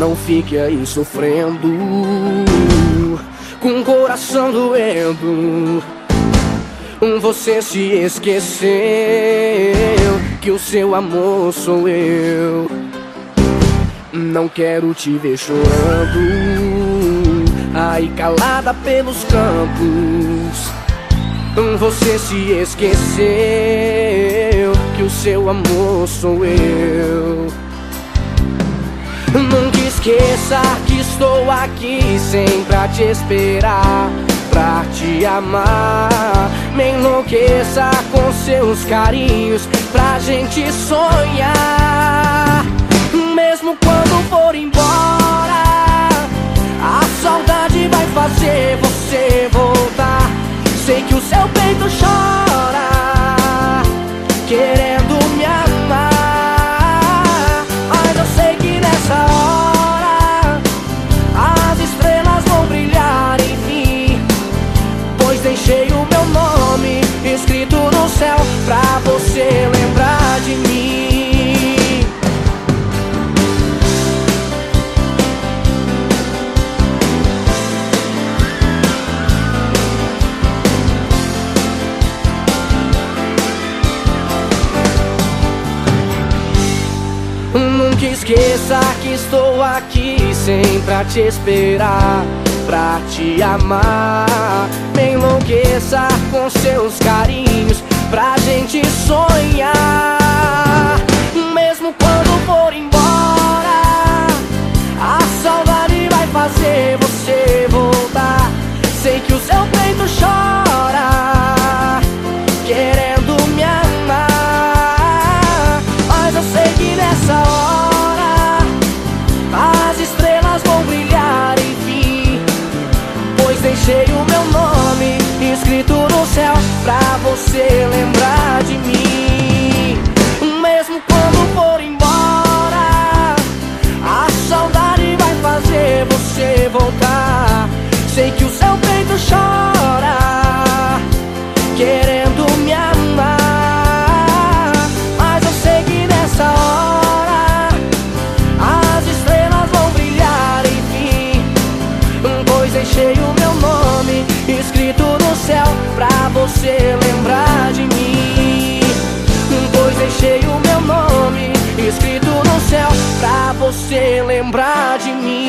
Não fique aí sofrendo, com o coração doendo. Você se esqueceu que o seu amor sou eu. Não quero te ver chorando, aí calada pelos campos. Você se esqueceu que o seu amor sou eu. Nunca esqueça que estou aqui sempre a te esperar pra te amar. Me enlouqueça com seus carinhos pra gente sonhar. Mesmo quando for embora, esqueça que estou aqui sempre a te esperar pra te amar. Me enlouqueça com seus carinhos Sei que o seu peito chora, querendo me amar. Mas eu sei que nessa hora as estrelas vão brilhar, enfim. Pois deixei o escrito no céu pra você lembrar de mim. Pois deixei o meu nome escrito no céu pra você lembrar de mim.